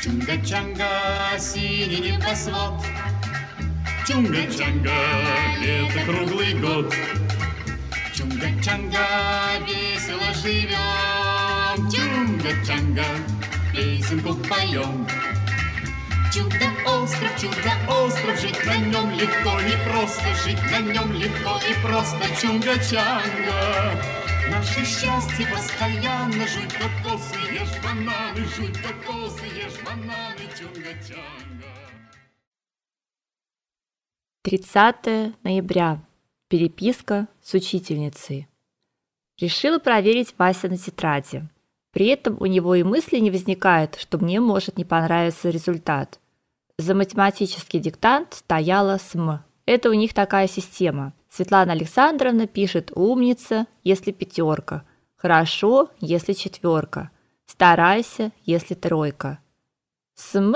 Чунга-чанга, синий небосвод. Чунга-чанга, лето круглый год. Чунга-чанга, весело живем. Чунга-чанга, песенку поем. Чудо-остров, чудо-остров, жить на нем легко и просто, жить на нем легко и просто, чунга-чанга. Наше счастье постоянно, жуй кокосы, ешь бананы, жуй кокосы, ешь бананы, чунга-чанга. 30 ноября. Переписка с учительницей. Решила проверить Вася на тетради. При этом у него и мысли не возникает, что мне может не понравиться результат. За математический диктант стояла СМ. Это у них такая система. Светлана Александровна пишет умница, если пятерка, хорошо, если четверка, старайся, если тройка. СМ,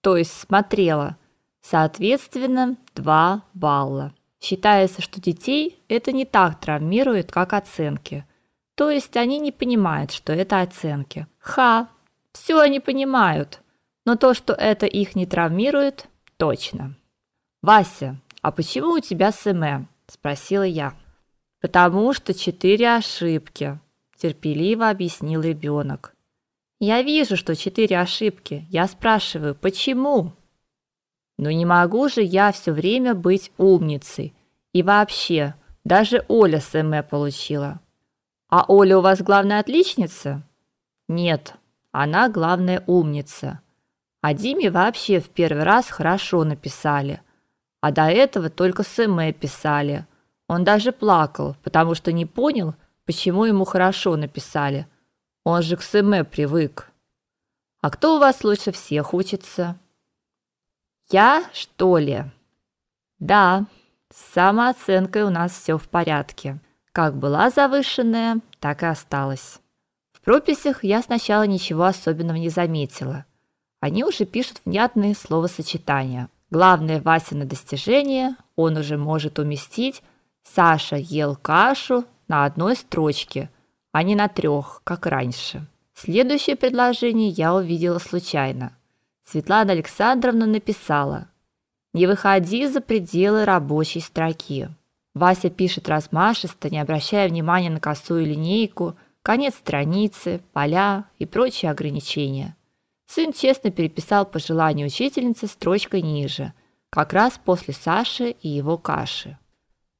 то есть смотрела, соответственно, 2 балла. Считается, что детей это не так травмирует, как оценки – то есть они не понимают, что это оценки. Ха. Все они понимают. Но то, что это их не травмирует, точно. Вася, а почему у тебя СМ? спросила я. Потому что четыре ошибки, терпеливо объяснил ребенок. Я вижу, что четыре ошибки. Я спрашиваю, почему? Ну не могу же я все время быть умницей. И вообще, даже Оля СМ получила. А Оля у вас главная отличница? Нет, она главная умница. А Диме вообще в первый раз хорошо написали. А до этого только СМ писали. Он даже плакал, потому что не понял, почему ему хорошо написали. Он же к СМ привык. А кто у вас лучше всех учится? Я, что ли? Да, с самооценкой у нас все в порядке. Как была завышенная, так и осталась. В прописях я сначала ничего особенного не заметила. Они уже пишут внятные словосочетания. Главное Васино достижение он уже может уместить Саша ел кашу на одной строчке, а не на трех, как раньше. Следующее предложение я увидела случайно. Светлана Александровна написала: "Не выходи за пределы рабочей строки". Вася пишет размашисто, не обращая внимания на косую линейку, конец страницы, поля и прочие ограничения. Сын честно переписал пожелание учительницы строчкой ниже, как раз после Саши и его каши.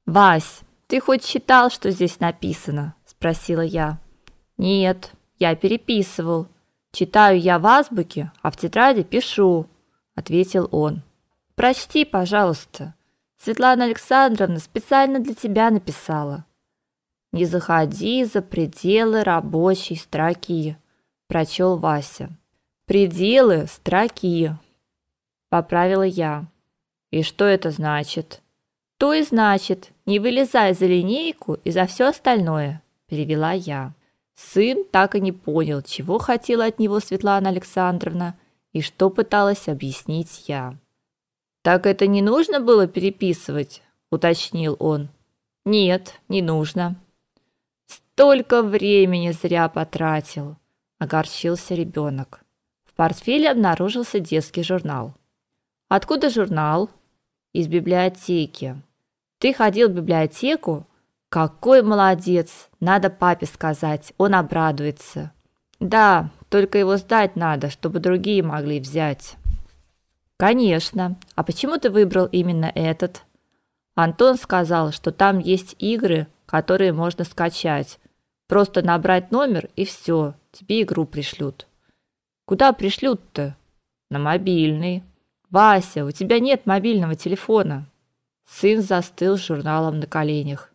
«Вась, ты хоть читал, что здесь написано?» – спросила я. «Нет, я переписывал. Читаю я в азбуке, а в тетради пишу», – ответил он. «Прочти, пожалуйста». Светлана Александровна специально для тебя написала. Не заходи за пределы рабочей строки, прочел Вася. Пределы строки, поправила я. И что это значит? То и значит, не вылезай за линейку и за все остальное, перевела я. Сын так и не понял, чего хотела от него Светлана Александровна и что пыталась объяснить я. Так это не нужно было переписывать, уточнил он. Нет, не нужно. Столько времени зря потратил, огорчился ребенок. Портфеле обнаружился детский журнал. Откуда журнал? Из библиотеки. Ты ходил в библиотеку? Какой молодец! Надо папе сказать, он обрадуется. Да, только его сдать надо, чтобы другие могли взять. Конечно. А почему ты выбрал именно этот? Антон сказал, что там есть игры, которые можно скачать. Просто набрать номер и все, тебе игру пришлют. Куда пришлют-то? На мобильный. Вася, у тебя нет мобильного телефона. Сын застыл с журналом на коленях.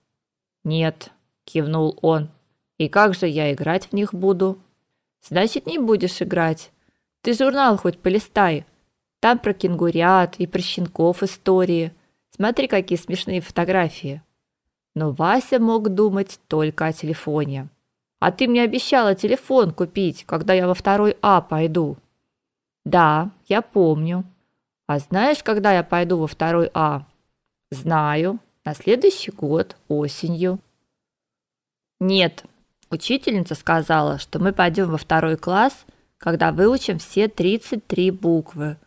Нет, кивнул он. И как же я играть в них буду? Значит, не будешь играть. Ты журнал хоть полистай, там про кенгурят и про щенков истории. Смотри, какие смешные фотографии. Но Вася мог думать только о телефоне. А ты мне обещала телефон купить, когда я во второй А пойду. Да, я помню. А знаешь, когда я пойду во второй А? Знаю. На следующий год осенью. Нет. Учительница сказала, что мы пойдем во второй класс, когда выучим все 33 буквы.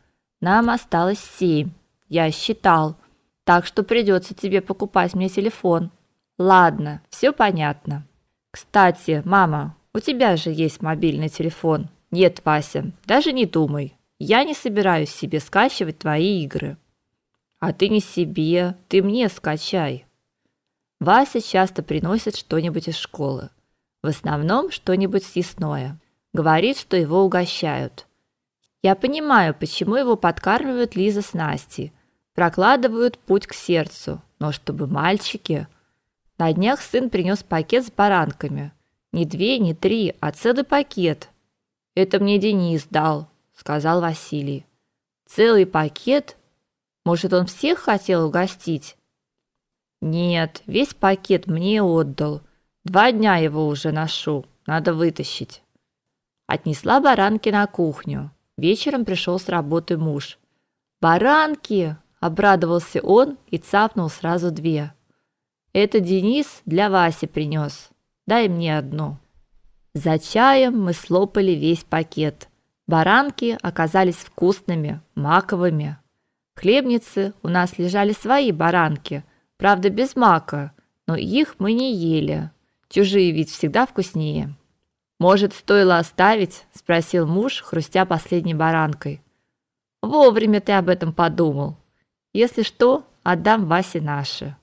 Нам осталось 7. Я считал. Так что придется тебе покупать мне телефон. Ладно, все понятно. Кстати, мама, у тебя же есть мобильный телефон. Нет, Вася, даже не думай. Я не собираюсь себе скачивать твои игры. А ты не себе, ты мне скачай. Вася часто приносит что-нибудь из школы. В основном что-нибудь съестное. Говорит, что его угощают. Я понимаю, почему его подкармливают Лиза с Настей. Прокладывают путь к сердцу. Но чтобы мальчики... На днях сын принес пакет с баранками. Не две, не три, а целый пакет. Это мне Денис дал, сказал Василий. Целый пакет? Может, он всех хотел угостить? Нет, весь пакет мне отдал. Два дня его уже ношу, надо вытащить. Отнесла баранки на кухню. Вечером пришел с работы муж. Баранки, обрадовался он и цапнул сразу две. Это Денис для Васи принес. Дай мне одну. За чаем мы слопали весь пакет. Баранки оказались вкусными, маковыми. В хлебнице у нас лежали свои баранки, правда без мака, но их мы не ели. Чужие ведь всегда вкуснее. Может, стоило оставить, спросил муж, хрустя последней баранкой. Вовремя ты об этом подумал. Если что, отдам Васе наши.